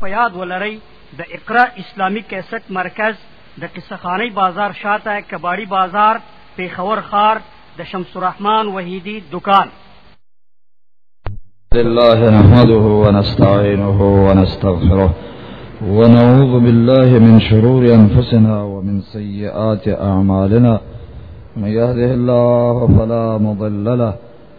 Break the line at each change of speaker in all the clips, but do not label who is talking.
په یاد ولرئ د اقرا اسلامی کیسټ مرکز د قصخانی بازار شاته کباړی بازار پیښور خار د شمس الرحمن وحیدی دکان
لله نحمده ونستعينه ونستغفره ونعوذ بالله من شرور أنفسنا ومن سيئات أعمالنا من يهده الله فلا مضل له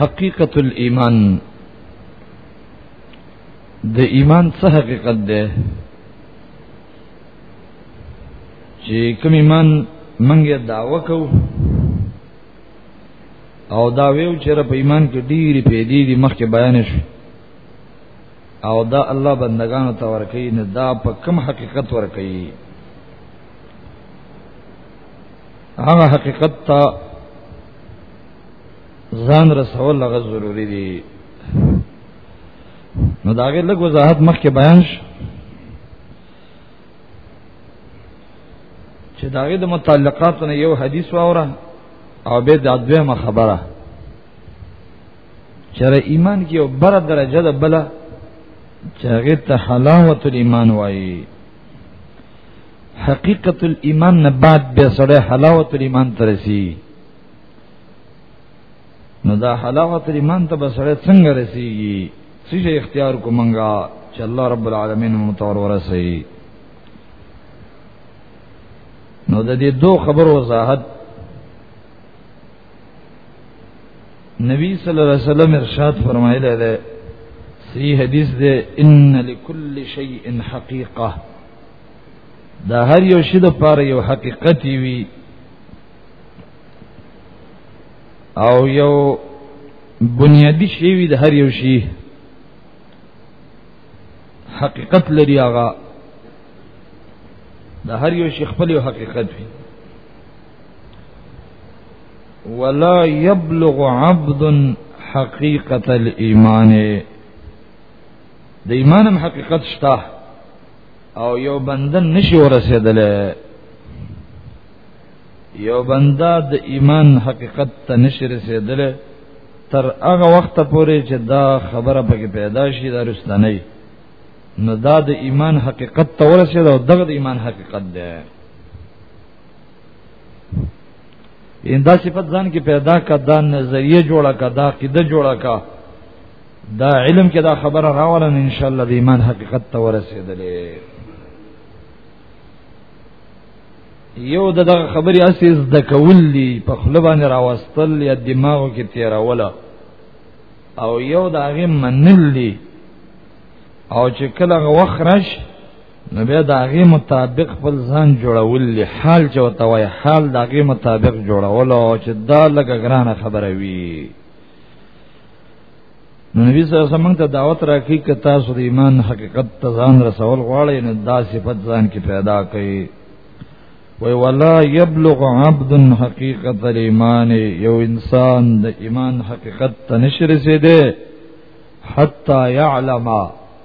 حقیقت الايمان د ایمان څه حقیقت ده چې کوم ایمان منګه داوا کو او دا ویو چې په ایمان کې ډېری پیدې دي مخکې بیان شو او دا الله بندگانو ته ورکې نه دا په کوم حقیقت ورکې هغه حقیقت ته ځان رسول لغه ضروری دي نو داغه لږ وضاحت مخکې بیان شو چې داغه د متعلقاتو نه یو حدیث واوره او به د دویمه خبره چر ایمان کې یو بر درجه ده بل چې هغه ته حلاوت الایمان وایي حقیقت الايمان نه بعد بیا سره حلاوت الايمان ترسي نو دا حلاوت الايمان ته بسره څنګه رسیږي څه اختیار کومنګا چې الله رب العالمین مو تور ورسي نو د دې دوه خبرو وضاحت نبی صلی الله علیه وسلم ارشاد فرمایلی دی صحیح حدیث دی ان لكل شیء حقیقه دا هر یو شی د پاره یو حقیقت وی او یو بنیادی شی وی د هر یو شی حقیقت لري هغه د هر یو شی خپل یو حقیقت وی ولا يبلغ عبد حقيقه الايمان د ایمانم حقیقت شته او یو بندن نشي ورسېدلې یو بندا د ایمان حقیقت ته نشي رسېدلې تر هغه وخت پورې چې دا خبره پکې پیدا شي دا رښتنه نو دا د ایمان حقیقت ته ورسېد او دغه د ایمان حقیقت ده اندا صفت ځان کې پیدا کا دا نظریه جوړه کا دا قیده جوړه کا دا علم کې دا خبره راولن ان شاء الله د ایمان حقیقت ته ورسېدلې یو د دغه خبرې اساس د کول دی په خپل باندې راوستل یا دماغ کې تیراوله او یو د هغه منل دی او چې کله وخرش نو بیا د هغې مطابق خپل ځان جوړول دي حال چې ورته وایي حال د هغې مطابق جوړول او چې دا لږه ګرانه خبره وي نو نبی صلی الله علیه وسلم ته دعوت راکړي چې تاسو د ایمان حقیقت ته ځان رسول غواړئ نو دا صفت ځان کې پیدا کړئ وی ولا یبلغ عبد حقیقت الایمان یو انسان د ایمان حقیقت ته نشي رسیدي حتا يعلم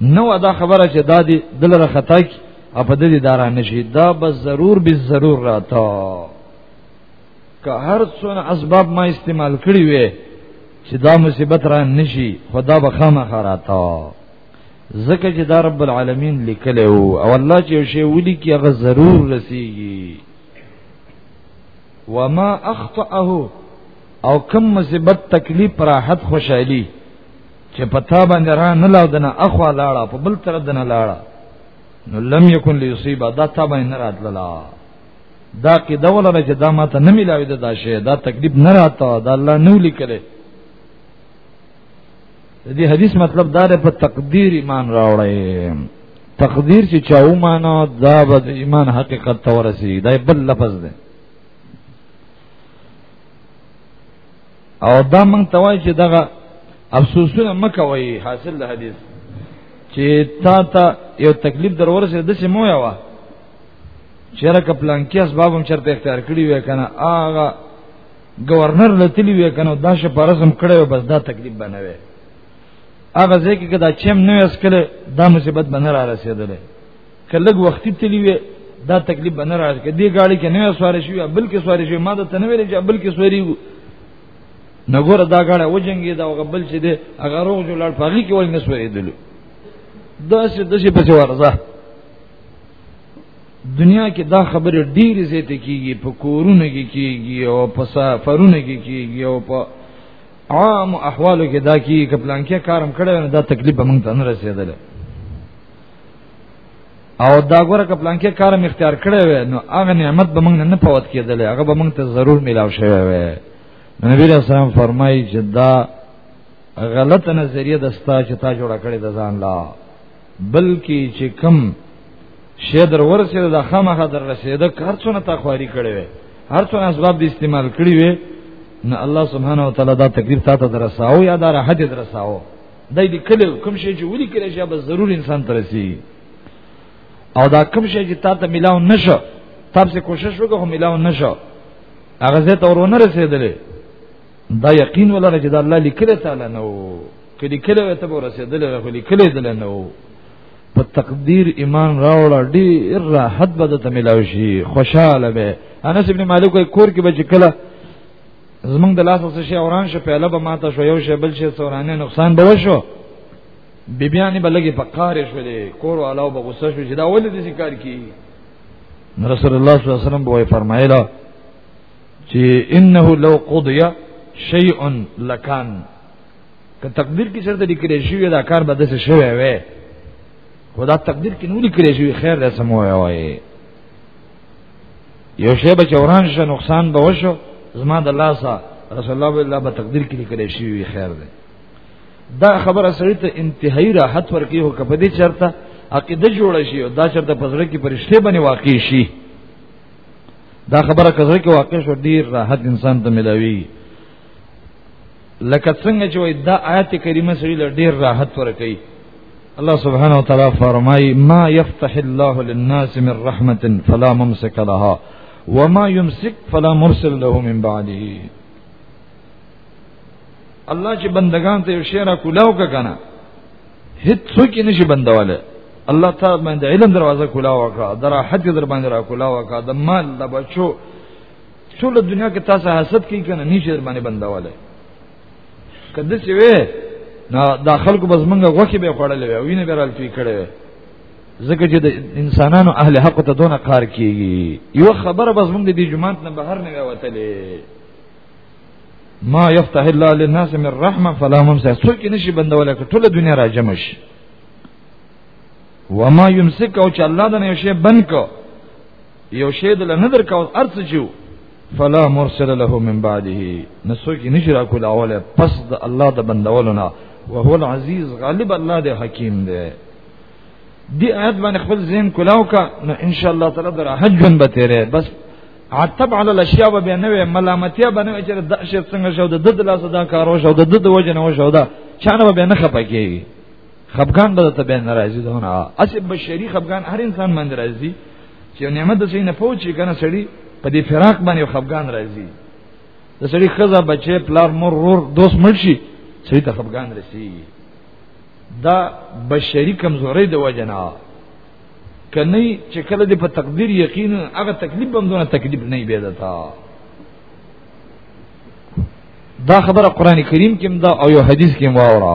نو دا خبره چې دا دی دلره خطا کی او په دې دارا نشي دا به ضرور به ضرور راته که هر څونه اسباب ما استعمال کړی وي چې دا مصیبت را نشي خدا به خامخ راته زکه چې دا رب العالمین لیکلی او الله چې یو شی ولي کې هغه ضرور رسیږي وما اخطأه او کم مصیبت تکلیف راحت خوشحالی چې پتا باندې را نه لاو دنه اخوا لاړه په بل طرف دنه لاړه نو لم یکن لیصیب دا تا باندې نه راتللا دا کې دا ولر چې دا ماته نه ملاوي دا شی دا تکلیف نه راته دا الله نو لیکله دې حدیث مطلب دا په تقدیر ایمان راوړی تقدیر چې چاو معنا دا به ایمان حقیقت تورسي دا بل لفظ دی او دا مونږ ته وایي چې دغه افسوسونه مکه وایي حاصل د حدیث چې تا ته یو تکلیف درور سره د سیمو یوا چیرې کپلان کې اسباب هم چرته اختیار کړی وې کنه آغا گورنر لتلی وې کنه دا شه پرسم کړو بس دا تکلیف بنوي هغه ځکه چې دا چم نه اسکل دا مصیبت بنه را رسیدلې کلګ وخت تلی وی دا تکلیف بنه راځي کې دې گاڑی کې نه سوار شي بل کې سوار شي ما دا تنه ویل چې بل کې سوري نګور دا گاڑی و جنگي دا غبل چې دې اگر روغ جوړ پاغي کې ول نه سوري دلو دا چې د شي په ورزه دنیا کې دا خبره ډېری زیاته کیږي په کورونه کې کیږي او په سفرونه کې کیږي او په عام احوالو کې دا کیږي کپلان کې کارم کړو دا تکلیف به مونږ ته نه رسیدله او دا ګوره کپلان کې کار م اختیار کړی وې نو هغه نعمت به موږ نه پوت کېدل هغه به موږ ته ضرور ملاو شوی وې نبی رسول الله فرمایي چې دا غلط نظریه د ستا چې تا جوړ کړی د ځان لا بلکې چې کم شه در ورسېده د خامخه در رسېده کار څونه تا خواري کړې وې هر څونه اسباب دې استعمال کړی وې نو الله سبحانه وتعالى دا تکلیف تا ته درساو یا دا راحت درساو دای دې کله کوم شي چې ولي کړی شي به ضرور انسان ترسي او دا کوم شي چې تا ته ملاو نشو تاسو کوشش وکړو خو ملاو نشو هغه زه ته ورونه رسیدلې دا یقین ولر چې دا الله لیکل تعالی نو کله کله ته ورسیدلې خو لیکل دل نو په تقدیر ایمان راوړه ډیر راحت به ته ملاوي شي خوشاله به انس ابن مالک کور کې به چې کله زمونږ د لاس اوسه شي اوران شه پهله به ماته شو یو شی بل شی سورانه نقصان به وشو بیبیانی بلګي په کار شولې کور علاوه به غوسه شو چې دا ولې دې کار کی رسول الله صلی الله علیه وسلم به فرمایله چې انه لو قضیا شیء لکان که تقدیر کې شرط لیکل شوی دا کار به دسه شوی وي خدا تقدیر کې نو لیکل شوی خیر ده سمو وي یو شی به چوران شه نقصان به وشو زما د الله سره رسول الله بالله به تقدیر کې لیکل شي وی خیر ده دا خبره سړی ته انتهایی راحت ورکی هو کپه دې چرته عقیده جوړ شي او دا چرته پزړه کې پرشته باندې واقع شي دا خبره کزړه کې واقع شو ډیر راحت انسان ته ملاوي لکه څنګه چې وای دا آیت کریمه سړي له ډیر راحت ورکړي الله سبحانه وتعالى فرمای ما يفتح الله للناس من رحمه فلا ممسك لها وما يمسك فلا مرسل له من بعده الله چې بندگان ته شعر کولاو کنه هیڅ څوک نشي بندواله الله تعالی باندې علم دروازه کولاو کا دراحت در باندې را کولاو کا د مال د بچو ټول دنیا کې تاسو حسد کوي کنه نشي در باندې بندواله کده چې وې نو دا خلکو بس منګه غوخي به خړلې وي وینه به رال توی کړي ځکه چې د انسانانو اهل حق ته دونه کار کیږي یو خبره بس موږ د دې جماعت نه بهر نه وتلې ما یفتح الله للناس من رحمه فلا ممسک څوک نشي بندوله ټول دنیا را جمع شي وما يمسك او چې الله د نه شي بند کو یو شی دل نه درکاو ارڅ جو فلا مرسل له من بعده نسوک نشرا کول اوله پس د الله د بندولنا وهو العزیز غالب الله د حکیم دی دی آیت باندې خپل ذهن کلاو کا نو ان شاء الله تعالی در حج جن به تیرې بس عتب علی الاشیاء به نه وي ملامتیا به نه وي چې د شر څنګه شو د د لاس دا کارو شو د د وجه نه شو دا چانه به نه خپکیږي خفقان به ته به ناراضي دونه اسب بشری خفقان هر انسان باندې راضي چې نعمت د سینې پوچی کنه سړی په دې فراق باندې خفقان راضي د سړی خزه بچي پلار مور رور دوست مرشي سړی ته خفقان رسی دا بشری کمزوري د وجنا کني چې کله دې په تقدیر یقین هغه تکلیف بم دونه تکلیف نه بیدتا دا خبره قران کریم کې دا او یو حدیث کې مواورا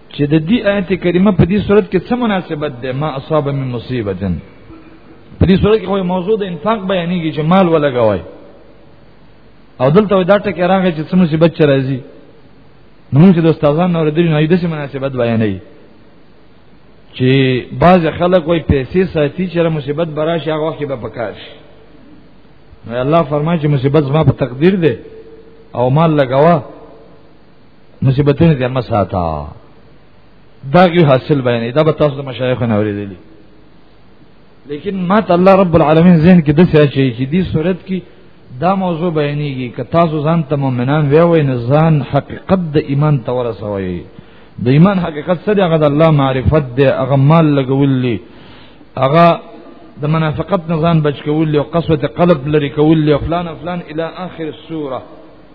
چې د دې آیت کریمه په دې صورت کې څه مناسبت ده ما اصاب من مصیبتن په دې صورت کې خو موضوع د انفاق بیانېږي چې مال ولګوي او دلته دا ټکی راغی چې څه مصیبت چې راځي نو موږ د استادانو اوریدل نه د مناسبت بیانوي چې بعض خلک وای پیسې ساتي چې مصیبت براشي هغه وخت به پکار شي نو الله فرمایي چې مصیبت زما په تقدیر ده او مال لګوا مصیبتونه دې مساتا دا یو حاصل بیانې دا به تاسو د مشایخ نه اورېدلې لیکن ما ته الله رب العالمین ذهن کې د څه شي چې دې صورت کې دا موضوع بیانېږي که تاسو ځان ته مؤمنان وی وای نه ځان حقیقت د ایمان ته ورسوي د ایمان حقیقت څه دی هغه د الله معرفت دی هغه مال لګولې هغه د منافقت نه ځان بچ کول او قسوت قلب لري کول او فلان فلان الی اخر السوره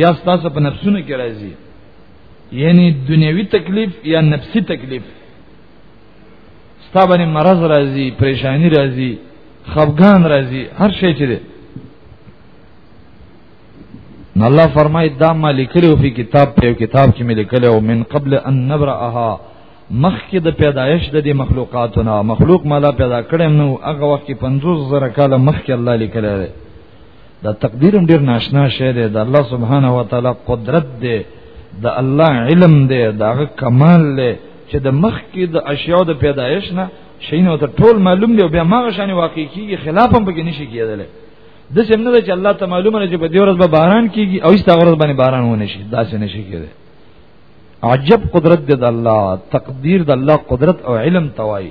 یا تاسو په نفسونو کې راځي یعنی دنیوي تکلیف یا نفسي تکلیف ستابنه مرض راځي پریشانی راځي خفګان راځي هر شی چې دی نو الله فرمای دا ما لیکلو په کتاب په کتاب کې مې لیکلو او من قبل ان نبرأها مخکې د پیدایش د دې مخلوقاتونه مخلوق مالا پیدا کړم نو هغه وخت کې 50 زره کاله مخکې الله لیکلی دا تقدیر هم ډیر ناشنا شی دی د الله سبحانه و تعالی قدرت دی د الله علم دی دا کمال دی چې د مخ کې د اشیاء د پیدایش نه شینو ته ټول معلوم دی او بیا ماغه شان واقع کیږي خلاف هم پکې نشي کېدل د سم نه چې الله ته معلومه نه چې په دې ورځ به باران کیږي او ایست ورځ باندې باران ونه شي دا څه نشي کېدل عجب قدرت د الله تقدیر د الله قدرت او علم توای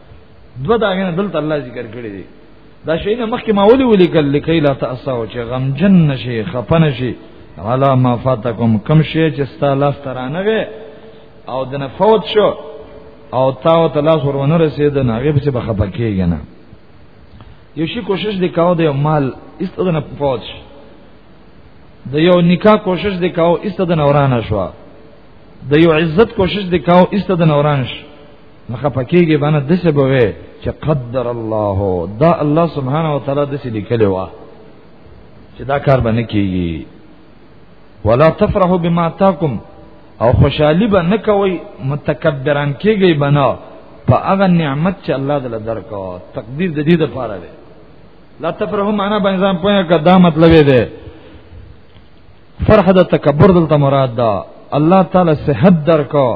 دو داغه دلته الله ذکر کړی دی دا شی نه مخکې ما ولي ولي کړل لکه لا تاسو چې غم جن نشي خپن شي علا ما فاتکم کم شي چې ستا لاس ترانه وي او دنه فوت شو او تا او تلا سره ونه رسید نه هغه به خپه کیږي نه یو شي کوشش وکاو د مال استدنه فوت شي د یو نکاح کوشش وکاو استدنه ورانه شو د یو عزت کوشش وکاو استدنه ورانه شو مخه پکېږي باندې د څه بوي چې قدر الله دا الله سبحانه و تعالی د څه لیکلی و چې دا کار باندې کیږي ولا تفرحوا بما تاکم او خوشحالي به نه کوي متکبران کیږي بنا په هغه نعمت چې الله دل درکو تقدیر د دې د پاره دی لا تفرحوا معنا باندې ځان پوهه کدا مطلب دی فرح د تکبر دلته مراد ده الله تعالی صحت درکو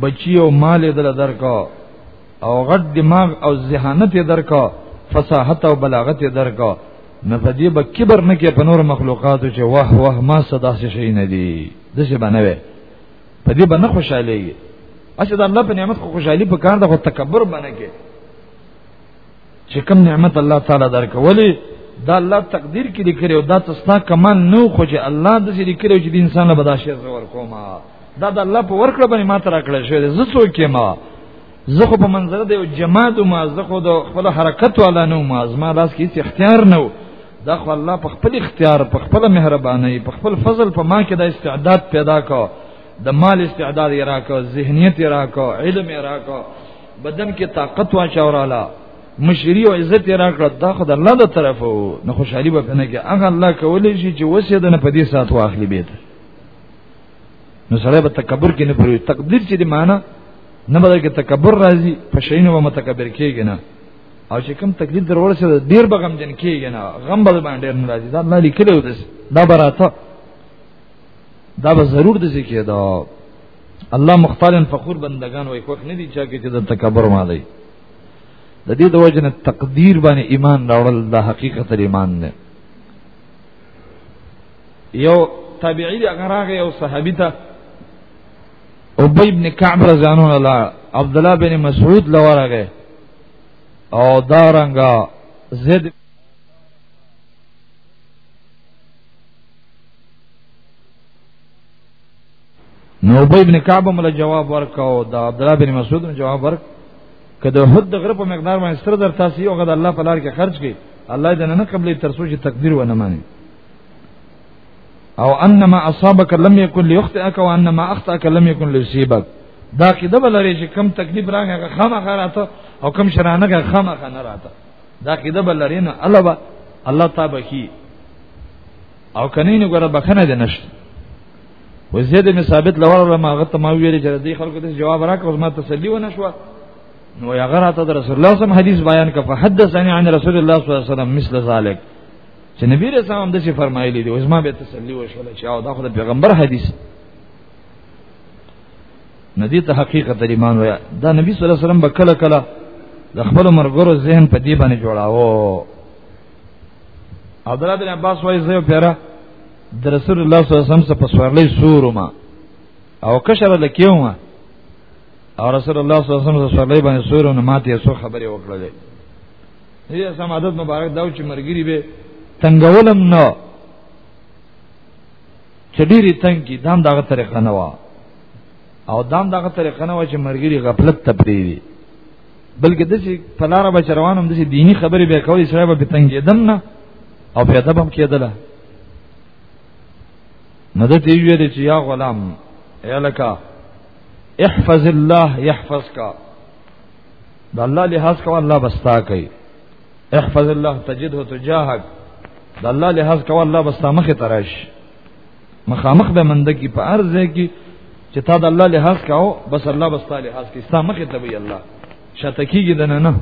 بچی او مال دل درکا او غټ دماغ او ذهانت درکا فصاحت او بلاغت درکا نه پدې به کبر نه کې په نور مخلوقاتو چې واه واه ما صدا څه شي نه دي دسه باندې وې پدې به نه خوشاله یې اشه د الله په نعمت خو خوشحالي په کار د خو تکبر باندې کې چې کوم نعمت الله تعالی درکولې دا الله تقدیر کې لیکلی او دا تاسو کمال نو خو چې الله د دې لیکلی چې د انسان له بداشه زور کوما دا د الله په ورکړه باندې ما تر کړل شوی زه څوک یم زه خو په منظر دی او جماعت او ما زه خو د خپل حرکت ولا نو ما زما لاس کې اختیار نه دا خو الله په خپل اختیار په خپل مهرباني په خپل فضل په ما کې د استعداد پیدا کو د مال استعداد یې راکو ذهنیت یې راکو علم یې راکو بدن کې طاقت واچوراله مشری او عزت یې راکړه دا خو د الله د طرفه وو نو خوشحالي به نه کې هغه الله کولې شي چې وسه د نه په دې سات واخلي به نو سره به تکبر کې نه پوي تقدیر چې دی معنا نه بده کې تکبر راځي په شینو به متکبر کېږي نه او چې کوم تکلیف درور سره ډیر به غم جن کېږي نه غم به باندې نه راځي دا الله لیکلو دس دا براته دا به ضرور د ذکر دا الله مختارن فخور بندگان وای خوښ نه دي چا کې چې د تکبر مالای د دې د وجنه تقدیر باندې ایمان راوړل د حقیقت ایمان نه یو تابعی دی هغه راغی یو صحابي ته ابی ابن کعب رضی الله عنه عبد الله بن مسعود لورغه او دارنګا زید نو ابی ابن کعب مل جواب ورکاو دا عبد الله بن مسعود جواب ورک کده حد د غره په مقدار باندې سره در تاسو یو غد الله په لار کې خرج کړي الله دې نه قبلې تر سوچ تقدیر و نه مانی او انما اصابك لم يكن ليخطئك وانما اخطاك لم يكن ليصيبك دا کې د بلری چې کم تکلیف راغی خامخ راته او کم شرانه غ خامخ نه راته دا کې د بلری نه الله الله تعالی او کني نه ګره بخنه ده نشته و زید می ثابت لور ما غته ما ویل چې دې خلکو ته جواب راک او ما تسلی و نشو نو یا غره ته رسول الله صم حدیث بیان کا فحدثني عن رسول الله صلی الله علیه وسلم مثل ذلك چې نبی رسول الله د څه فرمایلی دی او ما به تسلی و شول چې او دا خو د پیغمبر حدیث ندی ته حقیقت ایمان ویا دا نبی صلی الله علیه وسلم بکله کله د خپل مرګرو ذهن په دې باندې جوړاوه عبد الله بن عباس وایي زه پیرا د رسول الله صلی الله علیه وسلم څخه په سوارلې سورما او کشر لکیوما او رسول الله صلی الله علیه وسلم سوارلې باندې سورونه ماته یې سو خبرې وکړلې دې سم عادت مبارک دا چې مرګري به تنگولم نو چې ډېری تنگ کی دام دغه طریقه نه وا او دام دغه طریقه نه وا چې مرګري غفلت تپریږي بلکې د چې په لار به روانم د دینی خبرې به کوي سره به تنګېدم نه او په ادب هم کېدله نو د دې ویل چې یا غلام الکا احفظ الله يحفظك د الله لحاظ کوه الله بستا کوي احفظ الله تجده تجاهك د الله لحاظ کوه الله بستا مخه ترش مخامخ به مند کی په ارز کی چې تا د الله لحاظ کاو بس الله بس تعالی لحاظ کی ستا مخه ته وی الله شاته کیږي دنه نه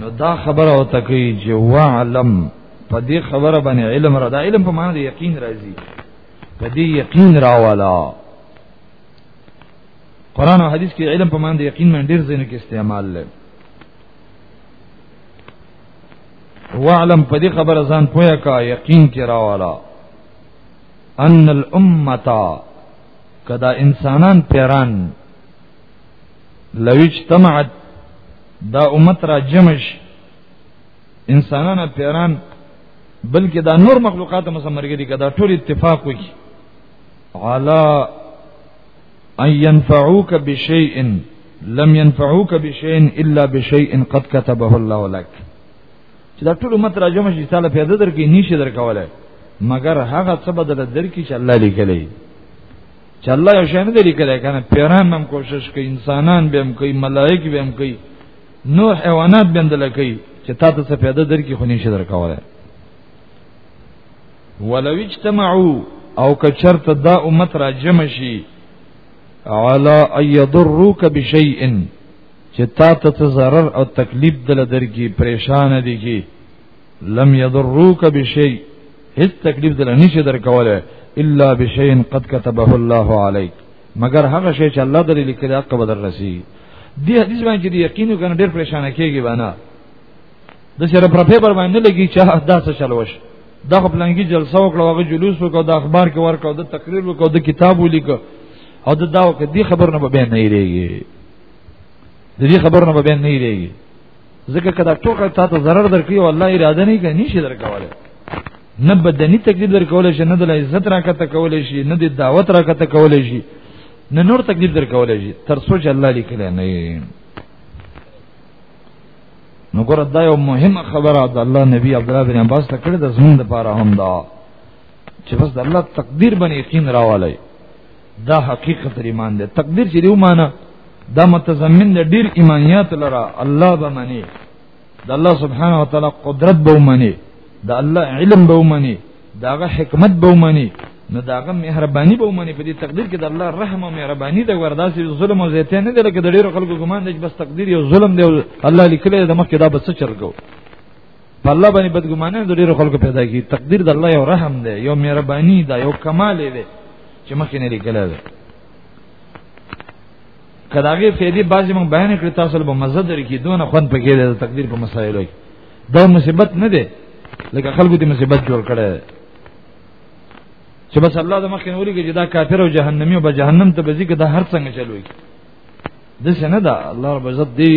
نو دا خبره او تکي چې وعلم په دې خبره باندې علم را دا علم په معنی د یقین راځي په دې یقین راوالا قران او حدیث کې علم په معنی د یقین باندې ډیر ځینې کې استعمال لري وعلم په دې خبره ځان پوهه کا یقین کې راوالا ان الامتا کدا انسانان پیران لو اجتمعت دا امت را جمش انسانان پیران بلکې دا نور مخلوقات مسمرګي دي کدا ټول اتفاق وکړي علا ان ينفعوك بشيء لم ينفعوك بشيء الا بشيء قد كتبه الله لك چې دا ټول مت راجم شي تعالی پیدا درکې نشي درکوله مگر هغه څه بدل درکې چې الله لیکلی چې الله یو شان دی لیکلی کنه پیران هم کوشش کوي انسانان به هم کوي ملائک به هم کوي نور حیوانات به هم دلکې چې تاسو څه پیدا درکې خو نشي درکوله ولو اجتمعوا او کچرت دا امت را جمع شي علا ايضروك بشيء چې تا ته ضرر او تکلیف دل درکې پریشان دي کی لم يضروك بشيء هیڅ تکلیف دل نشي درکوله الا بشيء قد كتبه الله عليك مگر هغه شی چې الله درې لیکل حق بدر رسی دی حدیث باندې دی یقین کنه ډیر پریشان کیږي باندې د سره پر پیپر باندې لګي چې دا څه چلوش دا خپلنګي جلسه وکړه هغه جلوس وکړه د اخبار کې ورکړه د تقریر وکړه د کتاب ولیکه او د داو کې دی خبر نه به بیان نه ایریږي د دې خبر نه به بیان نه ایریږي ځکه کدا ټوکه تا ته zarar درکې او الله اراده نه کوي نشي درکواله نه بدني تکلیف درکول شي نه د عزت راکته کول شي نه د دعوت راکته کول شي نه نور تکلیف درکول شي تر سوچ الله لیکل نه نو ګور دا یو مهمه خبره ده الله نبی عبد الله بن عباس ته کړې ده زمونږ لپاره هم دا چې بس د الله تقدیر باندې یقین راوالي دا حقیقت ایمان ده تقدیر چې دی ومانه دا متضمن ده ډیر ایمانیات لره الله به منی د الله سبحانه وتعالى قدرت به منی د الله علم به منی داغه حکمت به ومني نو داغه مهرباني به ومني په دې تقدیر کې د الله رحم او مهرباني د ورداسې ظلم او زیاته نه دی لکه د ډیرو خلکو ګمان دی بس تقدیر یو ظلم دی الله لیکلی د مخکې دا بس چرګو په الله باندې بدګمانه د ډیرو خلکو پیدا کی تقدیر د الله یو رحم دی یو مهرباني دی یو کمال دی چې مخکې نه لیکل دی کداغه فیدی بعضی مون بیان کړی تاسو له مزه درې کې دونه خوند پکې دی تقدیر په مسایلو کې دا مصیبت نه دی لکه خلکو دې مصیبت جوړ کړي چې بس الله د مخ نوري کې دا کافر او جهنمی او به جهنم ته بځي کې دا هر څنګه چلوي د څه نه دا الله رب عزت دې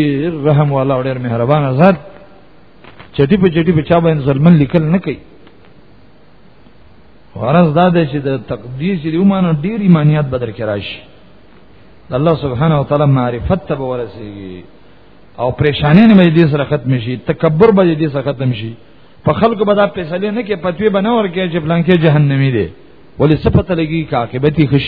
رحم والا او ډېر مهربان ذات چټي په چټي په چا باندې ظلمن لیکل نه کوي ورز دا دې چې د تقدیر چې ومانه ډېر ایمانیات بدر کې راشي الله سبحانه وتعالى معرفت ته ورسیږي او پریشانې نه مې دې سره ختم شي تکبر به دې سره ختم شي په خلکو به دا فیصله نه کې پتوی به نه ورکې چې پلان کې جهنمی دی ولې صفته لګي کا عاقبتي خوش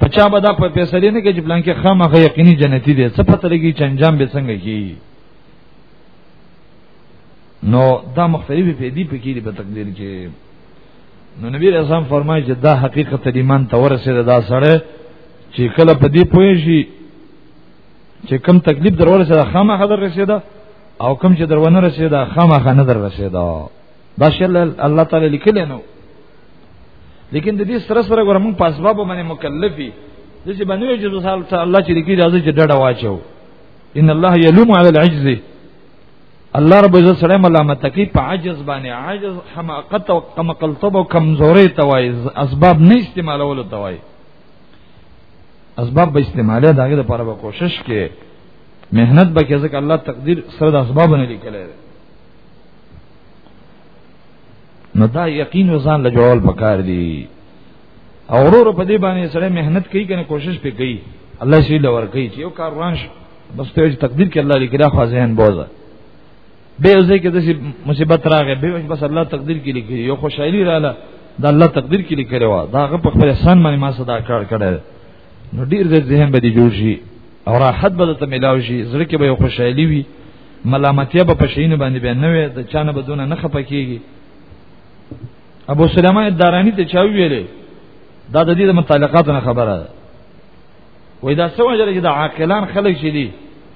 پچا به دا په فیصله نه کې چې پلان کې خامخا یقیني جنتی دی صفته لګي چې انجام به څنګه کی نو دا مختلفې پیدي پکې دی په تقدیر کې نو نبی رسول فرمایي چې دا حقیقت ایمان تورسه دا سره چې کله په دې پوه شي چې کم تکلیف درول سره خامہ حضر رسیدا او کم چې درونه رسیدا خامہ خنه در رسیدا دا شل الله تعالی لیکل نو لیکن د دې سره سره ګورم په اسباب باندې مکلفي د چې باندې چې الله چې لیکي راځي چې ډډه واچو ان الله یلوم علی العجز الله رب عزت سره ملامت کوي په عجز باندې عجز حماقت او کمقلتوب او کمزوري توای اسباب نه استعمالول توای اسباب به استعماله داګه لپاره به کوشش کې مهنت به کې ځکه الله تقدیر سره د اسباب نه لیکل دی نو دا یقین وزن له جوړول پکار دی او ورور په دې باندې سره مهنت کوي کنه کوشش پې کوي الله شي لور کوي چې یو کار روان شي بس ته تقدیر کې الله لیکلا خو ذهن بوزه به اوسه کې د مصیبت راغې به بس الله تقدیر کې لیکي یو خوشحالي رااله د الله تقدیر کې لیکل و دا غ په خپل احسان باندې ما صدا کار کړه نو ډیر دې ذهن به دې جوړ شي او راحت به ته ملاو شي زړه کې به یو خوشحالي وي ملامتي به په شین باندې به نه وي د چانه بدونه نه خپه کیږي ابو سلمہ دارانی ته چا ویلې دا د دې متعلقاتو خبره ده وای دا سو وجه د عاقلان خلک شې دي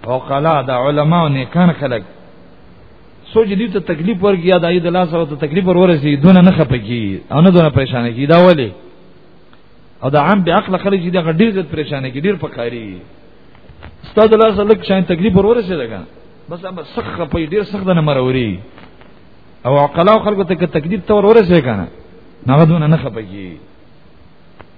او قلا د علما او نیکان خلک سوچ دي ته تکلیف ورګي یا د اې د لاس او ته تکلیف ورورسي دونه نه خپګي او نه دونه پریشان کی دا ولی او دا عام به عقل خلک دي هغه ډیر زیات پریشان کی ډیر پکاري استاد الله صلی الله علیه تکلیف ورورسي لګا بس هم سخه په ډیر سخت نه مروري او عقلا خلکو ته تکلیف تور ورسي کنه نه دونه نه خپګي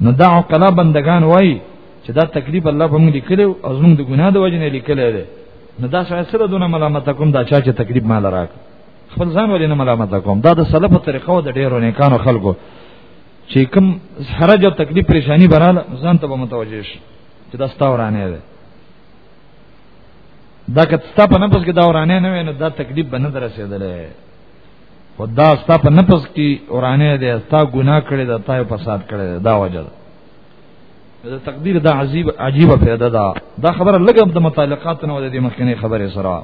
نو دا عقلا بندگان وای چې دا تکلیف الله په موږ لیکلو او زموږ د ګناه د وجې نه لیکلې ده نو دا شاید سره دونه ملامت کوم دا چا چې تکلیف مال راک خپل ځان ولې نه ملامت کوم دا د سلف طریقو د ډیرو نیکانو خلکو چې کوم حرج او تکلیف پریشانی براله ځان ته متوجه شي چې دا ستا ورانه ده دا که ستا په نفس کې دا ورانه نه وي نو دا تکلیف به نه درسېدلې خدا ستا په نفس کې اورانه دي ستا ګناه کړی دا تای فساد کړی دا وجه ده دا تقدیر دا عجیب عجیب پیدا ده دا خبره لګم د متعلقات نه ودی مخکنی خبره سره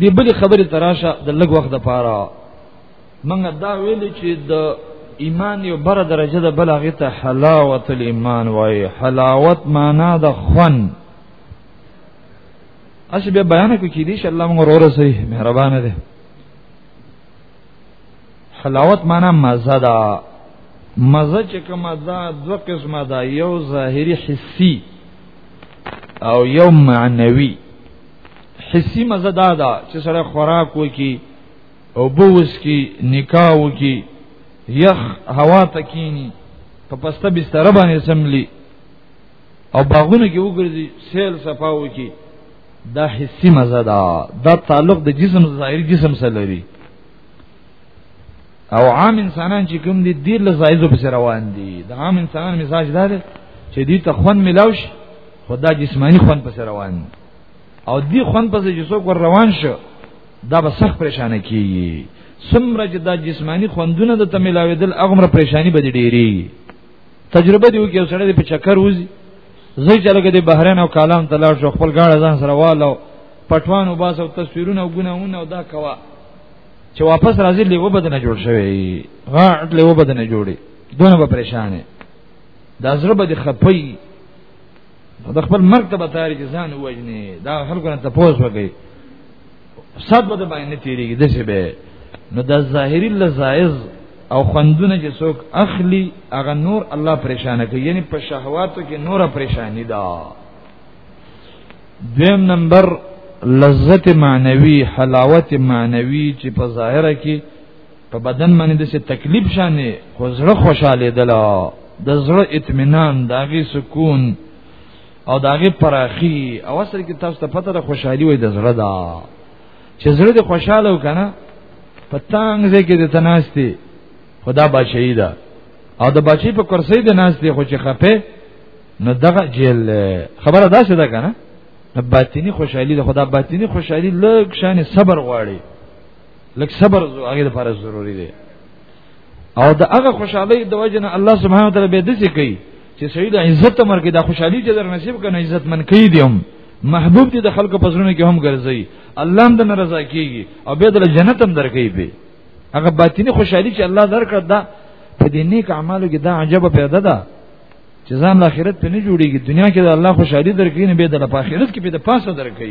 دی بل خبره تراشه د لګ وخت د پاره منګه دا ویل چې د ایمان یو بر درجه ده بل هغه ته حلاوت الایمان وای حلاوت معنا د خون اسی به بیان کو کی دی ان شاء الله موږ ورور سي مهربان دي حلاوت معنا مزه دا مزه چې کوم دا دو قسمه دا یو ظاهری حسی او یو معنوي حسی مزه دا دا چې سره خوراک وکي او بوس کی نکاح وکي یخ هوا تکینی په پسته بستر باندې سملی او باغونه کې وګرځي سیل صفاو کې دا حسی مزه ده دا تعلق د جسم ظاهر جسم سره لري او عام انسانان چې کوم دي ډیر لزایزو په سر روان دي د عام انسانان مزاج دا دی چې دوی ته خون ملاوش خدا جسمانی خون په سر روان دي او دی خون په چې څوک ور روان شو دا به سخت پریشان کیږي سمره چې دا جسمانی خوندونه د تملاویدل اغمره پریشانی به ډیری تجربه دی وکي سره دی په چکر وځي زه چې لګې د بحرین او کالام ته لاړ شو خپل غاړه ځان سره والو پټوان او باس او تصویرونه او ګناونه او دا کوا چې واپس راځي لیو بدن جوړ شوی غاټ لیو بدن جوړي دونه به پریشانه دا زړه به د خپي د خپل مرګ ته به تاریخ ځان وژني دا خلکو نه تاسو وګورئ صد به باندې تیریږي د څه به نو د ظاهری لزایز او خوندونه چې څوک اخلي هغه نور الله پریشان کوي یعنی په شهواتو کې نور پریشانی ده دیم نمبر لذت معنوي حلاوت معنوي چې په ظاهره کې په بدن باندې د څه تکلیف شانه خو زړه خوشاله دلا د زړه اطمینان داغي سکون او داغه پراخي او اصل کې تاسو ته پته ده خوشحالي وي د زړه دا چې زړه دې خوشاله وکنه پتانګ زه کې د تناستي خدا بچی ده او د بچی په کرسي د ناستي خو چې خپه نو دغه جیل خبره داسې ده کنه باطینی خوشحالي د خدا باطینی خوشحالي لږ شان صبر غواړي لږ صبر هغه لپاره ضروری دی او د هغه خوشحالي د وجنه الله سبحانه وتعالى به دسی کوي چې سید عزت تمر کې دا خوشحالي چې در نصیب کنه عزت من کوي دی هم محبوب دي د خلکو پزړونو کې هم ګرځي الله هم د ناراضه کیږي او به د جنت هم درکې به هغه باطینی خوشحالي چې الله درکړه دا په دې نیک اعمالو کې دا عجب پیدا ده چې ځان د آخرت په نه جوړیږي دنیا کې د الله خوشحالي درکې نه به د آخرت کې په د پاسه درکې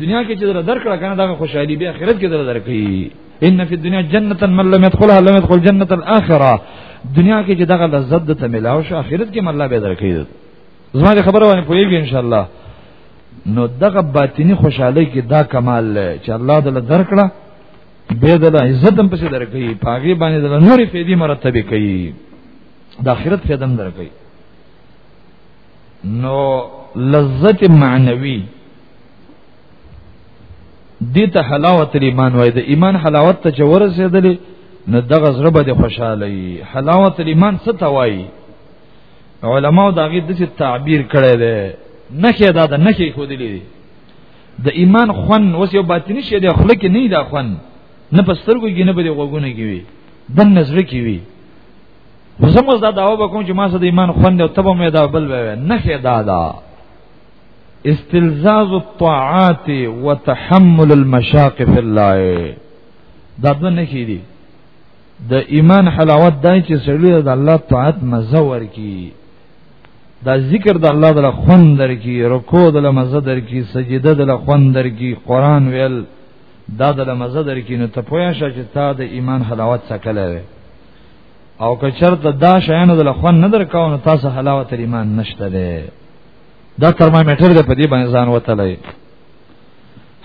دنیا کې چې در درکړه کنه دا خوشحالي به آخرت کې در درکړي ان فی الدنیا جنتا من لم يدخلها لم يدخل جنت الاخره دنیا کې چې دغه لذت ته ملاو شو آخرت کې الله به درکړي زما خبره باندې پوهیږي ان شاء الله نو دغه باطینی خوشحالي کې دا کمال لري چې الله دل درکړه به دل عزت هم پسې درکړي پاګې باندې دل نورې فېدی مرتبه کوي د آخرت فېدم درکړي نو لذت معنوي دي ته حلاوت الایمان وای د ایمان حلاوت ته چور رسیدلې نو دغه زړه به خوشاله وي حلاوت الایمان څه ته وای علماء دا غي د تعبیر کړي ده نخې دا ده نخې خو دي د ایمان خون اوس یو باطنی شی دی خلک نه دا خون نه پسترګو کې نه بده وګونه کې وي د نظر کې وي زموږ دا داو وکوم چې ما سره د ایمان خوند او تبه مې دا بل وې نه کې دا دا استلزاز الطاعات وتحمل المشاق في الله دا د نه کې دي د ایمان حلاوت دای چې سړی د الله طاعت مزه ورکی دا ذکر د الله د خوند درکی رکوع د مزه درکی سجده د خوند درکی قران ویل دا د مزه درکی نو ته پوهه شې چې تا د ایمان حلاوت څخه کله او که چرته دا شیانو د لخوا نه درکاو نو تاسو حلاوت ایمان نشته ده دا ترمامیټر د پدی باندې ځان وتلای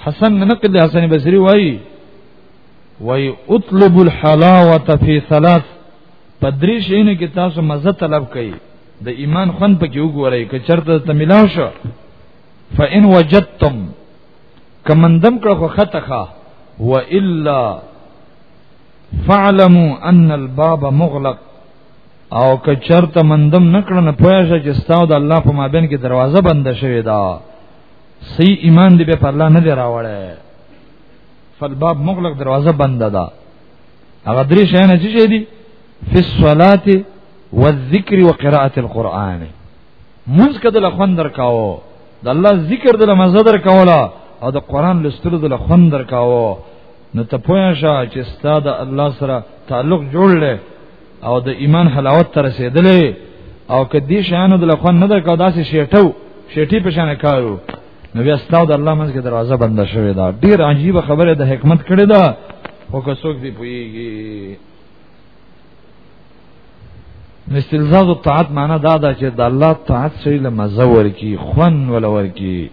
حسن نقل حسن بصری وای وای اطلب الحلاوه فی ثلاث پدری شینه کې تاسو مزه طلب کړئ د ایمان خون پکې وګورئ که چرته تملاو شو فإن وجدتم کمندم کړه خو خطخه وإلا فعلموا ان الباب مغلق او که چرته مندم نکړه نه پوهه شې چې ستاسو د الله په مابین کې دروازه بنده شوې ده صحیح ایمان دې په الله نه دی راوړی فالباب مغلق دروازه بند ده هغه درې شیان چې شې دي فی الصلاه والذکر وقراءه القرآن منځ کده لخوان درکاو د الله ذکر د مزه درکاولا او د قران لستر د لخوان درکاو نو ته پوه شې چې ستاسو د الله سره تعلق جوړ لې او د ایمان حلاوت تر رسیدلې او کدي شانو د لخوا نه د کو داسې شیټو شیټي په شان کارو نو بیا ستاسو د الله منځ کې دروازه بند شوې ده ډیر عجیب خبره د حکمت کړې ده او که څوک دی پويږي استلزاز الطاعت معنا دا ده چې د الله طاعت شي لمزه ورکی خون ولور کی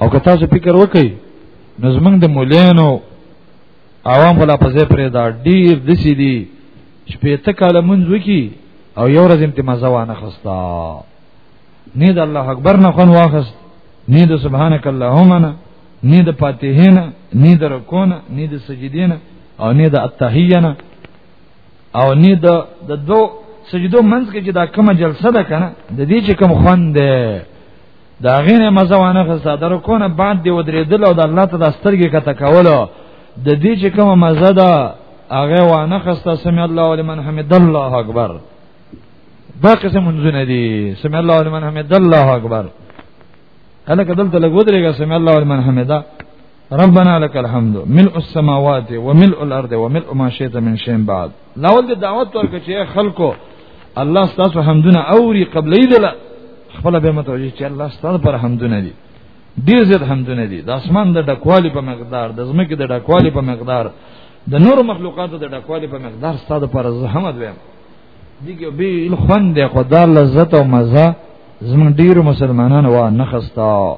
او که تاسو فکر وکړئ نو زمونږ د مولانو عوام ولا په ځای پرې دا ډیر دسی دي شپې ته کاله مونږ وکي او یو ورځ انت مزه وانه خستا نه د الله اکبر نه خون واخست نه د سبحانك اللهم نه نه د فاتحین نه د رکون نه د سجدین او نه د التحیین او نه د د دو سجدو منځ کې چې دا کومه جلسه ده کنه د دې چې کوم خوند ده دا غیر مزه وانه خسته در کو نه بعد دی ودرېدل او د الله ته د سترګې کته کولو د دې چې کومه مزه ده هغه وانه خسته سمع الله لمن حمد الله اکبر دا قسم منځونه دي سمع الله لمن حمد الله اکبر هله کدل ته لګو درېګه سمع الله لمن حمدا ربنا لك الحمد ملء السماوات وملء الارض وملء ما شئت من شيء بعد لاول د دعوت ورکړه چې خلکو الله ستاسو حمدونه اوري قبل ایدل خپل به متوجه چې الله ستاسو پر حمدونه دي ډیر زیات حمدونه دي د اسمان د ډکوالی په مقدار د زمکه د ډکوالی په مقدار د نور مخلوقاتو د ډکوالی په مقدار ستاسو پر زحمت ویم دیګه به خوند خدای لذت او مزه زمون ډیر مسلمانانو وا نخستا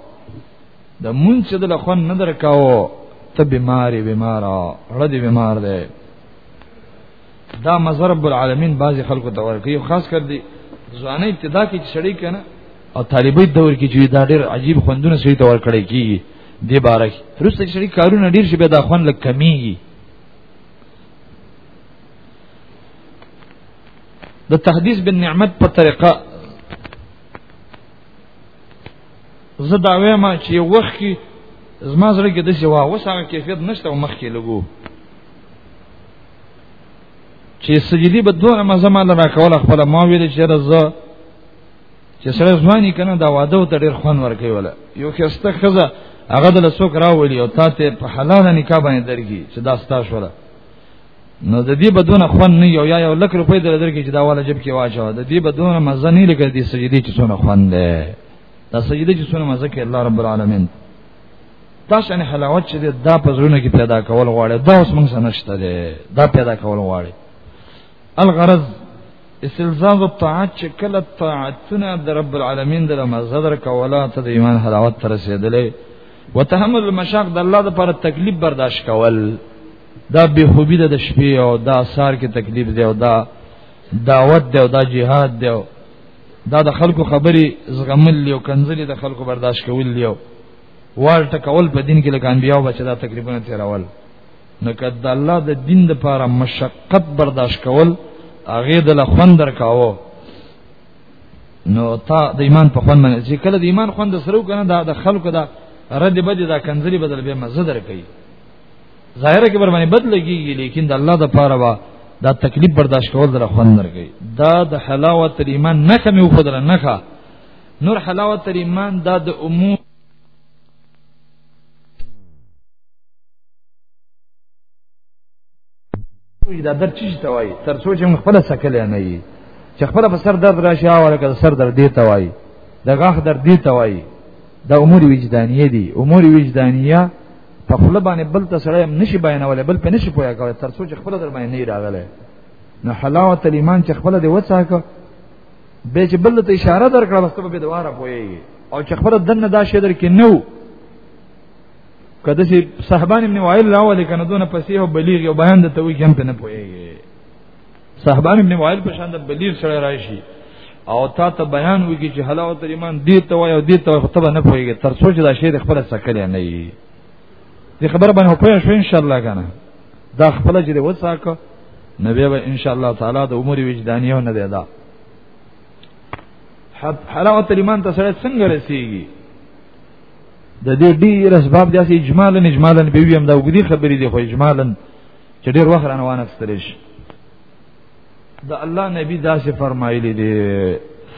د مونږ چې د لخوان نه درکاو ته بیماری بیمارا ردی بیمار دی دا مظهر رب العالمین بعضی خلکو ته ورکي خاص کر دی ځوانه ابتدا کې چړې کنه او طالبې دور کې چې دا ډېر عجیب خوندونه سړي ته ورکړي کیږي دی بارک روسته چې شریک کارونه ډیر شي به دا خوان لک کمیږي د تحدیث بالنعمت په طریقه زه دا وایم چې یو وخت کې زما زړه کې د څه وا وسه کیفیت نشته مخ کې لګو چې سجدي به دوه مزه مال را کول خپل ما ویل چې رضا چې سره ځواني کنه دا واده ته ډیر خوان ورکوي ولا یو کېسته خزه هغه د لسوک راولي او تا ته په حلاله نکاح باندې درګي چې دا ستا شوله نو د دې بدون خوان نه یو یا یو لک روپۍ در درکې چې دا والا جب کې واچو د دې بدون مزه نه لګې دې سجدي چې څونه خوان ده دا سجدي چې څونه مزه کې الله رب العالمین تاسو نه حلاوت چې دا په زړه کې پیدا کول غواړي دا اوس موږ سنشته ده دا پیدا کول غواړي الغرض استلزام الطاعات چې کله طاعتونه د رب العالمین د مزدر کولا ته د ایمان حلاوت تر رسیدلې وتحمل المشاق د الله لپاره تکلیف برداشت کول دا به خوبی د شپې او دا سار کې تکلیف دی او دا دعوت دی او دا جهاد دی او دا د خلکو خبري زغمل لیو کنزلی د خلکو برداشت کول لیو وال ټکول په دین کې لکه انبیاو بچ دا تقریبا تیرول نو کد الله د دین د پاره مشقت برداشت کول هغه د لخوان درکاو نو تا د ایمان په خوان باندې چې کله د ایمان خوان د سرو کنه دا د خلکو دا رد بد دا کنزلی بدل به مزه درکې ظاهره کې برمنه بد لګيږي لیکن د الله د پاره وا دا تکلیف برداشت کول در خوند درګي دا د حلاوت ایمان نه کمی و خدای نه ښه نور حلاوت ایمان دا د امور دا در چی ته وای تر سوچ موږ خپل سکل نه یي چې خپل په سر درد راشي او لکه سر درد دی ته وای د غاخ درد دی ته وای دا امور وجدانیه دي امور وجدانیه په خپل باندې بل ته سره نشي بیانول بل په نشي پویا کوي تر څو چې خپل در باندې نه راغله نو حلاوت الایمان چې خپل دی وڅاکه به چې بل ته اشاره درکړه بس په دواره پوي او چې خپل دنه دا شی درکې نو کده چې صاحبان ابن وائل لاول کنه دونه پسې او بلیغ او بیان د توي کې هم نه پوي صاحبان ابن وائل په شان د بلیغ سره راشي او تا ته بیان وکي چې حلاوت ایمان دې ته وایو دې ته خو ته نه پوهیږي تر څو چې دا شی د خپل سکل نه وي دې خبره باندې پوه شو ان شاء الله کنه دا خپل چې وساکو نبی به ان شاء الله تعالی د عمر وجدانیو نه دی دا حلاوت ایمان ته سره څنګه رسیږي د دې ډیر اسباب داسې اجمالا اجمالا به ویم دا وګړي خبرې دي خو اجمالا چې ډیر وخت رانه وانه ستریش د الله نبی دا څه فرمایلی دی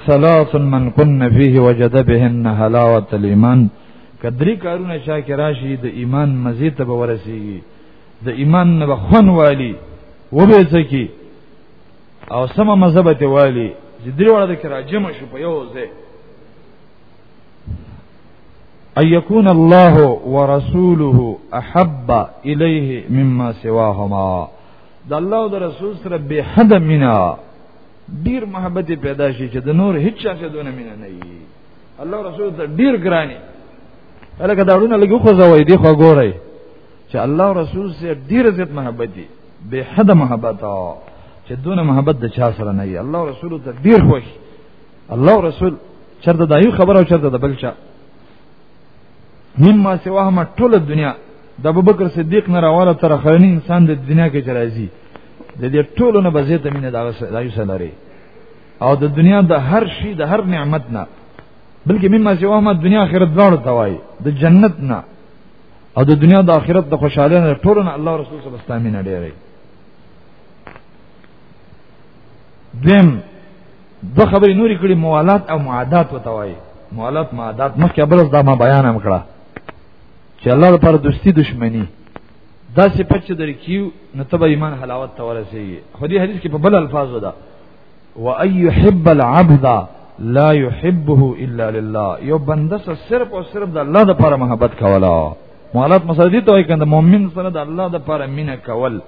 ثلاث من كن فيه وجد بهن حلاوه الايمان کدری کارونه چا کې راشي د ایمان مزه ته به ورسیږي د ایمان نه بخون والی وبه ځکی او سم مذهب ته والی چې درې وړه د کراجم شو په یو ځای ان يكون الله ورسوله احب اليه مما سواهما د الله او د رسول سره به حد مینا ډیر محبت پیدا شي چې د نور هیڅ چا سره دونه مینا نه وي الله رسول ته ډیر ګرانی الکه داړونه لګي خو زوي دی خو ګورئ چې الله رسول سره ډیر زیات محبت دي به حد محبت چې دونه محبت د چا سره نه وي الله رسول ته ډیر خوښ الله رسول چرته دا یو خبره او چرته د بل چا مما سواه ما ټول دنیا د ابوبکر صدیق نه راواله تر خرنی انسان د دنیا کې چرایزي د دې ټولو نه بزیت مینه دا دایو سره او د دنیا د هر شي د هر نعمت نه بلکې مما چې وهمه دنیا آخرت دواړو ته وایي د جنت نه او د دنیا د آخرت د خوشاله نه ټولو نه الله رسول صلی الله علیه وسلم نه ډیری دیم دو خبرې نورې کړي موالات او معادات وتوي موالات معادات مخکې بلز دا ما بیان هم کړه چې الله لپاره دوستی دشمنی دا چې پچ درې کیو نو تبه ایمان حلاوت ته ورسیږي خو دې حدیث کې په بل الفاظ ودا وای يحب العبد لا يحبه الا لله یو بنده سره صرف او صرف د الله لپاره محبت کولا موالات مسجد ته وای کنده مؤمن سره د الله لپاره مینه کول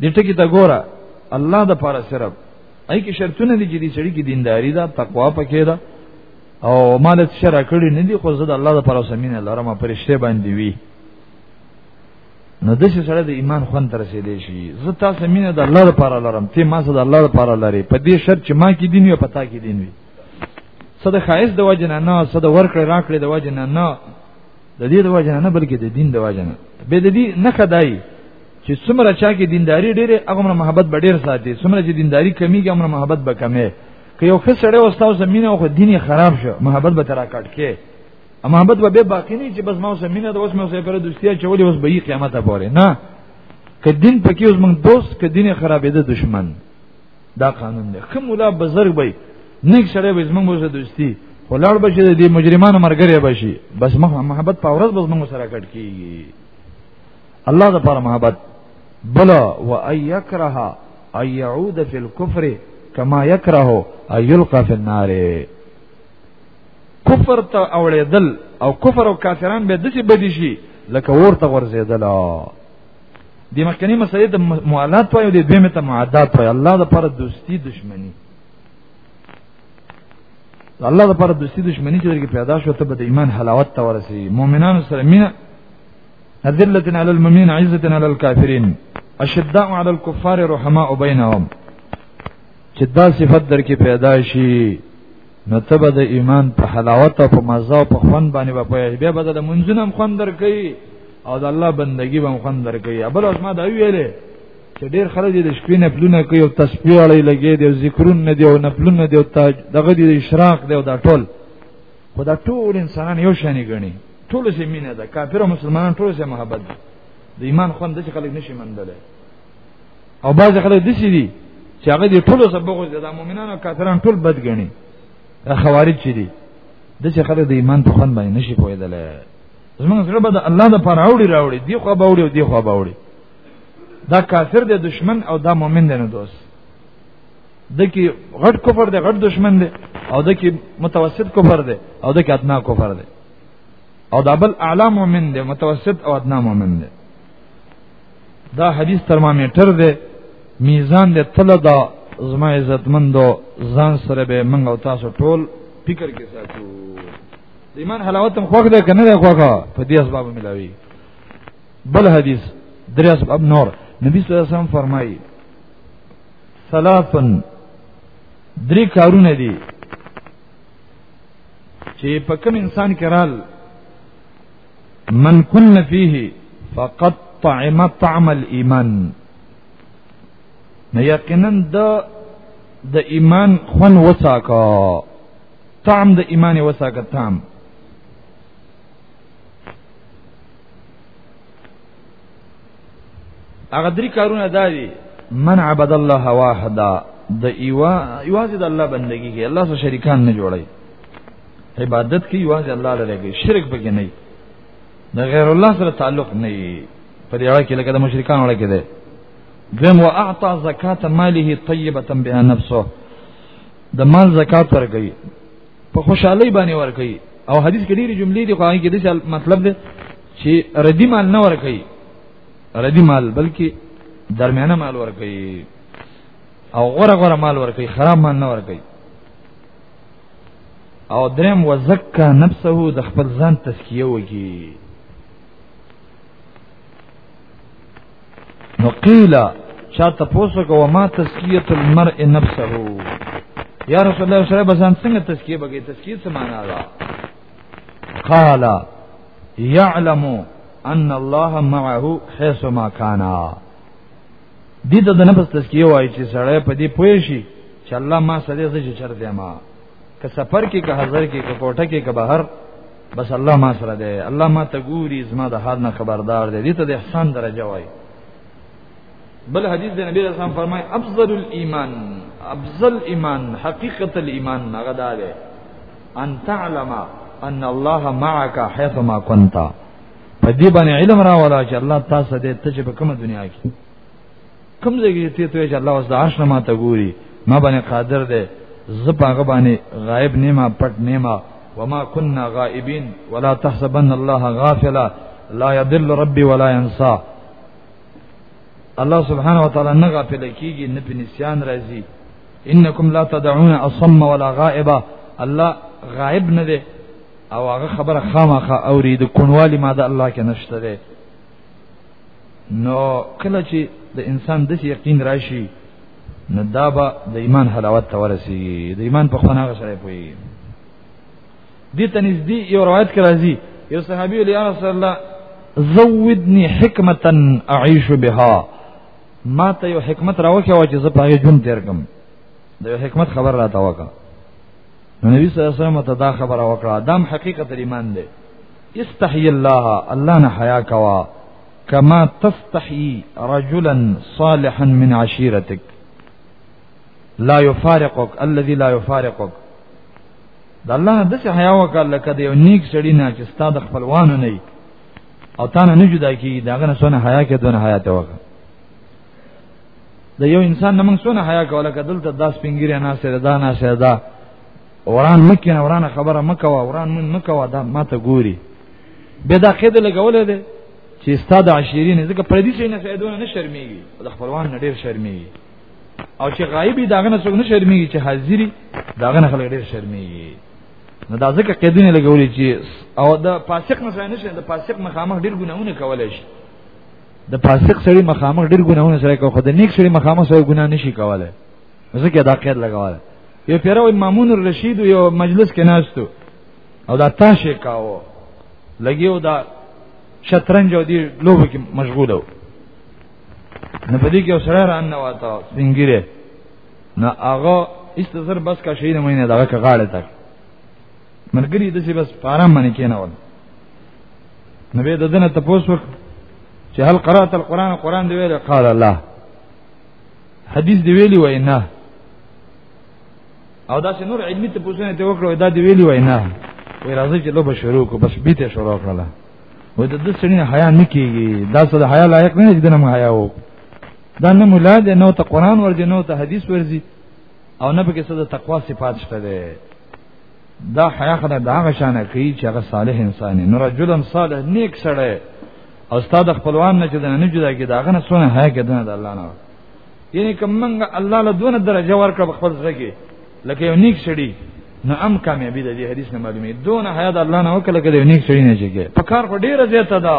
دې ټکی ته ګوره الله د پاره صرف اې کې شرطونه دي چې دې سړي کې دینداری ده تقوا پکې ده او مال شرع کړی نه دي خو زه د الله د پاره سمینه لرم پرشته باندې وی نو د څه سره د ایمان خوان تر رسیدې شي زه تاسو مینه د الله لپاره لرم ته ما سره د الله لپاره لري په دې شرط چې ما کې دین او پتا کې دین وي صد خایس د وجه نه نه صد ورکړې راکړې د وجه نه نه د دې د وجه نه بلکې د دین د وجه نه به د دې نه خدای چې څومره چا کې دینداری ډېره هغه محبت به ډېر ساتي څومره چې دینداری کمیږي هغه محبت به کمه که یو ښه سړی وستاو زمينه او دین خراب شو محبت به ترا کټ کې محبت به باقی نه چې بس ما زمينه د اوس مې سره پر دوستیا چولې اوس به یې قیامت پورې نه که دین پکې اوس موږ دوست که دین خرابې ده دشمن دا قانون دی کوم ولا بزرګ به نیک سره به زموږ سره دوستی خلاړ بشي د مجرمانو مرګره بشي بس محبت په ورځ بس موږ سره کټ کیږي الله د پر محبت بلا و ايکره اي يعود في الكفر كما يكره اي يلقى في النار کفر ته اوړېدل او کفر او کافران به دسی بدی شي لکه ورته ورزیدل د مخکنی مسلې ته موالات وایو د دویمه ته معادات وایو الله د پر دوستی دشمنی الله د پر دوستی دشمنی چې پیدا شو ته به د ایمان حلاوت ته ورسی مؤمنانو سره مینه ذلة على المؤمنين عزة على الكافرين اشداء على الكفار رحماء بينهم چې دا صفت در کې پیدا شي نو ته به د ایمان په حلاوت او په مزه او په خوند باندې به پوهې بیا به د منځونو هم خوند درکې او د الله بندگی به هم خوند درکې ابل اوس ما دا ویلې چې ډیر خلک د شپې نه پلونه کوي او تسبیح اړې لګي دي ذکرونه دي او نه پلونه دي او دغه دي اشراق دي او دا ټول خدا ټول انسانان یو شان غني ټول سي مینه ده کافر او مسلمانان ټول سي محبت ده د ایمان خوند د خلک نشي مندل او باز خلک د سي دي چې هغه دي ټول سبق د مؤمنانو او کافرانو ټول بد غني خوارج چي دي د چې خلک د ایمان په خوند باندې نشي پوهېدل زمونږ سره به د الله د پر اوړي راوړي دی خو به اوړي او دی خو به اوړي دا کافر دی دشمن او دا مؤمن دی نه دوست دکی غټ کفر دی غټ دشمن دی او دکی متوسط کفر دی او دکی ادنا کفر دی او دا بل اعلی مؤمن دی متوسط او ادنا مؤمن دی دا حدیث ترمامیټر دی میزان دی تل دا زما عزتمندو ځان سره به منګ او تاسو ټول فکر کې ساتو ایمان حلاوت هم خوښ ده کنه ده خوښه په دې اسباب ملاوي بل حدیث درې اسباب نور نبی صلی الله علیه وسلم فرمایي ثلاثن درې کارونه دي چې په کوم انسان کې رال من کن فيه فقد طعم طعم الايمان نه یقینا د د ایمان خون وساکا طعم د ایمان وساکا طعم هغه درې کارونه دا دي من عبد الله واحدا د ایوا ایوازې د الله بندگی کې الله سره شریکان نه جوړي عبادت کې ایوازې الله لره کې شرک پکې نه د غیر الله سره تعلق نه په دې اړه کې لکه د مشرکان وړه کې ده دم واعطى زکات ماله طیبه بها نفسه د مال زکات ورکړي په خوشحالي باندې ورکړي او حدیث کې ډېری جملې دي خو هغه کې د مطلب ده چې ردی مال نه ورکي ردی مال بلکې درمیانه مال ورکي او غره غره مال ورکي خراب مال نه ورکي او درم وزکا نفسه د خپل ځان تزکیه وکي نو قیل چا تاسو کو ما تزکیه المرء نفسه یا رسول الله صلی الله علیه وسلم څنګه تزکیه بګی تزکیه څه معنا ده قال يعلم ان الله معه حيث ما كان دي ته د نفس تزکیه وایي چې سړی په دې پوه شي چې الله ما سره زه چې چرته ما که سفر کې که حاضر کې که کوټه کې که بهر بس الله ما سره دی الله ما ته ګوري زما د حال نه خبردار دی دې ته د احسان درجه وایي بل حدیث د نبی رسول فرمای افضل الايمان افضل ایمان حقیقت الايمان هغه دا ده ان تعلم ان الله معك حيث ما كنت په دې باندې علم را ولا چې الله تاسو دې ته چې په کومه دنیا کې کوم ځای کې ته ته چې الله واسه عرش نه ماته ګوري ما باندې قادر ده زه پاغه باندې غائب نیما پټ نیما وما كنا غائبين ولا تحسبن الله غافلا لا يضل ربي ولا ينسى الله سبحانه وتعالى نه غافل کیږي نه په نسيان راځي انکم لا تدعون اصم ولا غائبا الله غائب نه دی او هغه خبره خامخه اوري د کونوالي ما د الله کې نشته دی نو کله چې د انسان د یقین راشي نو دا به د ایمان حلاوت ته ورسیږي د ایمان په خونه غشره پوي دې ته نږدې یو روایت کې راځي یو صحابي له رسول الله زودني حکمتا اعيش بها ما ته یو حکمت راوکه و چې زه په هغه ژوند تیر کوم دا یو حکمت خبر راته وکړه نبی صلی الله علیه وسلم ته دا خبره وکړه دام حقیقت ایمان دی استحی الله الله نه حیا کوا کما تستحی رجلا صالحا من عشیرتک لا يفارقك الذي لا يفارقك د الله د څه حیا وکړه لکه د یو نیک سړی نه چې ستاد خپلوانو نه او تانه نه جدا کیږي داغه نه سونه حیا کې دونه حیا ته وکړه د یو انسان نه موږ سونه حیا کوله کدل ته داس پنګری نه سره دا نه سره دا وران مکه نه وران خبره مکه وا وران من مکه وا دا ماته ګوري به دا قاعده لګولې ده چې استاد عشرین ځکه پردي شي نه سیدونه نه شرمېږي د خپلوان نه ډیر شرمېږي او چې غایب دي داغه نه څوک نه شرمېږي چې حاضری داغه نه خلک ډېر شرمېږي نو دا ځکه قیدونه لګولې چې او دا فاسق نه ځای نه شي دا فاسق مخامخ ډېر ګناونه کولای شي د فاسق سړي مخامخ ډېر ګناونه سره کوي خو د نیک سړي مخامخ سره ګنا نشي کولای ځکه دا قید لګواله یو پیرو مامون الرشید یو مجلس کې ناشتو او دا تاشه کاوه لګیو دا شطرنج او دی لوبه کې مشغوله نه پدې کې سره را نه واته سنگیره نه هغه استزر بس کا شي نه مینه دغه کغاړه تک مرګری د څه بس پارام باندې کېنه ول نبی ددنه تپوس وک چې هل قرات القرآن قرآن دی ویل قال الله حدیث دی ویلی وای نه او دا نور علمی تپوسونه ته وکړو دا دی ویلی وای نه وی راځي چې لوبه شروع کو بس بیت شروع کړله و د دې سړي نه حیا نه کیږي دا څه د حیا لایق نه دي نه حیا وو دا نه مولا دې نو ته قران ورځي نو ته حدیث ورځي او نه به کې څه د تقوا صفات شته ده دا حیا خدای دا غشانه کوي چې هغه صالح انسان نه رجل صالح نیک سره او استاد خپلوان نه چې نه جدا کې دا غنه سونه حیا کې ده الله نه یعنی کومنګ الله له دونه درجه ورکړه خپل ځای کې لکه یو نیک سړي نو ام کامیابی د دې حدیث نه معلومه دون حیا د الله نه وکړه کده نیک سړي نه چګي په کار خو ډیره زیاته ده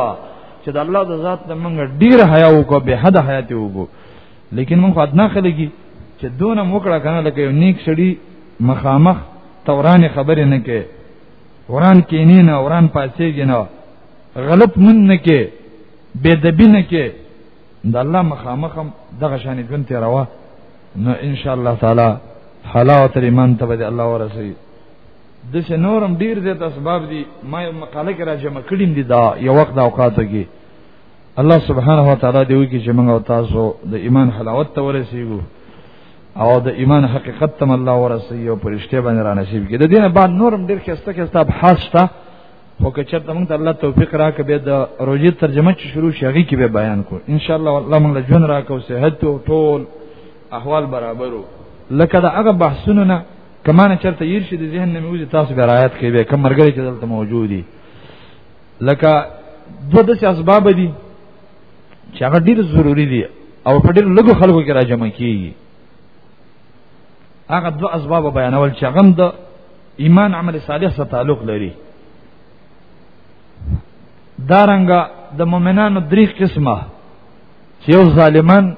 چې د الله د ذات د منګ ډیره حیا وکړو به حد حیا ته وګو لیکن موږ ادنا خلګي چې دون موکړه کنه لکه یو نیک سړي مخامخ توران خبرې نه کې وران کینې نه وران پاسېږي نه غلط من نه کې بے دبی نه کې د الله مخامخ دغه شان ژوند تیروا نو ان شاء الله تعالی حلاوت الایمان ته به الله ورسي د څه نورم ډیر زیات اسباب دي ما یو مقاله کې را جمع کړیم دي دا یو وخت دا اوقات کې الله سبحانه و تعالی دی وکي چې موږ او تاسو د ایمان حلاوت ته ورسیږو او د ایمان حقیقت تم الله ورسي او پرشته باندې را نصیب کړي د دینه بعد نورم ډیر خسته خسته ابحاث شته خو که چېرته موږ ته الله توفیق راکړي به د روزي ترجمه چې شروع شي هغه کې به بیان کو ان شاء الله الله موږ له ژوند راکو صحت او ټول احوال برابرو لکه دا هغه بحثونه نه کمانه چېرته یې شي د ذهن نه موزي تاسو به رايات کوي به کم مرګري چې دلته موجود دي لکه دوه د اسباب دي چې هغه ډیر ضروری دي او په ډیر لږو خلکو کې راجمع کیږي هغه دوه اسباب بیانول چې هغه د ایمان عمل صالح سره تعلق لري دارنګه د مؤمنانو درې قسمه چې یو ظالمان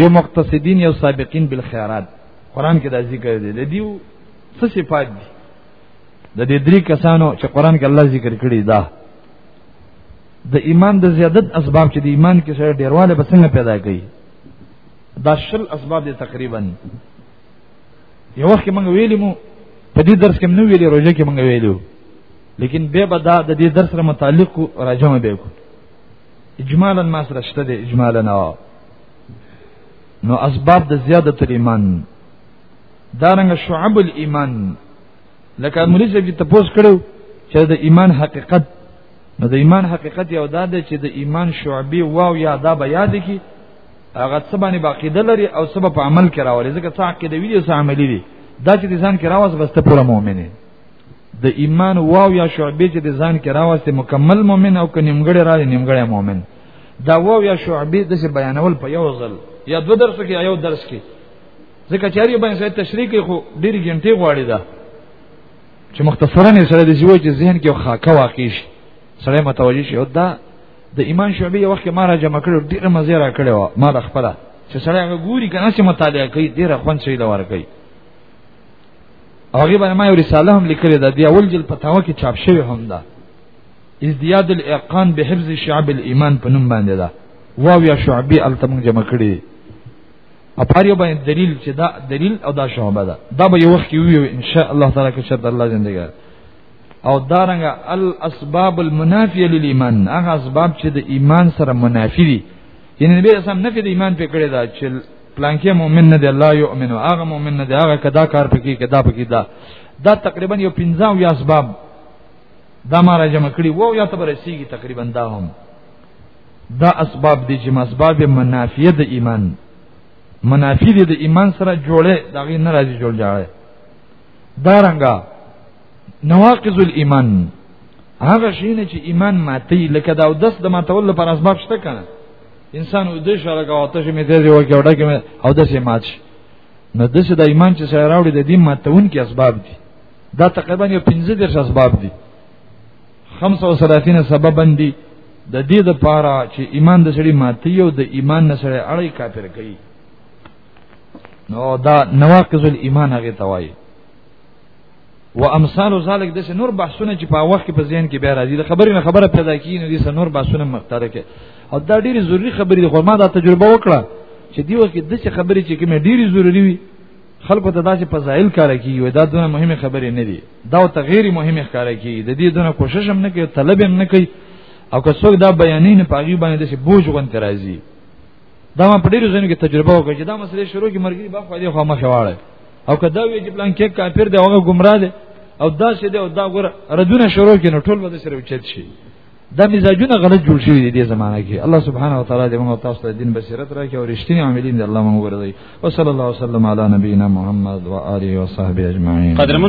یو مقتصدین یو سابقین بالخيرات قران کې دا ذکر دی د دیو څه صفات دي د دې درې کسانو چې قران کې الله ذکر کړی دا د ایمان د زیادت اسباب چې د ایمان کې سره ډیرواله بسنګ پیدا کوي دا شل اسباب دي تقریبا یو وخت موږ ویلی مو په دې درس کې نو ویلی روزه کې موږ ویلو لیکن به به دا د دې درس سره متعلق راجمه به کو اجمالا ما سره شته دي اجمالا نو اسباب د زیادت ایمان دارنګ شعب الايمان لکه مولوی صاحب چې تاسو کړو چې د ایمان حقیقت نو د ایمان حقیقت یو دا دی چې د ایمان شعبي واو یا دا به یاد کی هغه څه باندې باقی د لري او څه په عمل کې راولي ځکه څه عقیده وی دي څه عملی دي دا چې ځان کې راوځي بس ته پوره مؤمن دی د ایمان واو یا شعبې چې د ځان کې راوځي مکمل مؤمن او که نیمګړی را دي نیمګړی مؤمن دا واو یا شعبې د څه بیانول په یو ځل یا دو درس کې یو درس کې ځکه چې یو باندې تشریح کوي خو ډېری ګنټې غواړي دا چې مختصرا سره د جوړ چې ذهن کې خاکه واقع شي سره متوجي شي دا د ایمان شعبې یو وخت ما را جمع کړو ډیره مزه را کړو ما د خپل چې سړی هغه ګوري کنه چې مطالعه کوي ډیره خوند شي لور کوي هغه باندې ما یو رساله هم لیکلې ده دی اول جل پتاوه کې چاپ شوی هم ده ازدیاد الاقان بحفظ شعب الايمان په نوم باندې ده واو یا شعبې التم جمع کړي اپار یو باندې دلیل چې دا دلیل او دا شعبه ده دا به یو وخت یو ان شاء الله تعالی کې چې الله زندګی او دارنګ الاسباب المنافیه للایمان هغه اسباب چې د ایمان سره منافی دي یعنی نبی اسلام نه کې د ایمان په کړی دا چې پلانکې مؤمن نه دی الله یؤمن هغه مؤمن نه دی هغه کدا کار پکې کدا پکې دا دا تقریبا یو 15 یا اسباب دا ما را جمع کړی وو یا تبر سیږي تقریبا دا هم دا اسباب دي چې اسباب منافیه د ایمان منافی دي د ایمان سره جوړه دا غي ناراضي جوړ جاړه دا رنګه نواقض الايمان هغه شی نه چې ایمان ماتي لکه دا دس د ماتول لپاره اسباب شته کنه انسان او د شاله کا آتش می دې یو کې وړه کې او د سه مات شي نو د سه د ایمان چې سره راوړي د دې ماتون کې اسباب دي دا تقریبا یو 15 درس اسباب دي 35 سبب باندې د دې د پاره چې ایمان د سړي ماتي او د ایمان نه سره اړي کافر کوي نو دا نواقض الايمان هغه توایي و امثال ذلک د نور بحثونه چې په وخت کې په ذهن کې بیا راځي د خبرې نه خبره پیدا کیږي نو د نور بحثونه مختاره کې او دا ډېری ضروری خبرې دي خو ما دا تجربه وکړه چې دی وخت کې د څه خبرې چې کومې ډېری ضروری وي خلکو ته داسې فضایل کار کوي او دا دونه مهمه خبرې نه دي دا او تغیر مهمه کار کوي د دې دونه کوشش هم نه کوي طلب هم نه کوي او که څوک دا بیانې نه پاغي باندې د بوج غون ترازی دا ما په ډیرو ځینو کې تجربه وکړه چې دا مسله شروع کې مرګري با خو دې خو ما شواړه او کدا وی چې پلان کې کافر دی هغه گمراه دی او دا څه دی او دا ګور ردونه شروع کې نو ټول به سره وچت شي دا مزاجونه غلط جوړ شوی دی د زمانه کې الله سبحانه و تعالی دې موږ تاسو ته دین بصیرت راکړي او رښتینی عاملین دې الله موږ ورزي وصلی الله وسلم علی نبینا محمد و آله و صحبه اجمعین